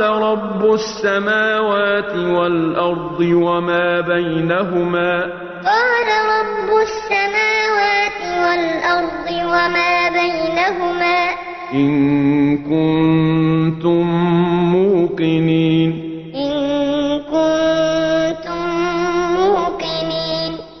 قال رب السماوات والأرض وما بينهما. قال رب السماوات والأرض وما بينهما. إن كنتم موقنين.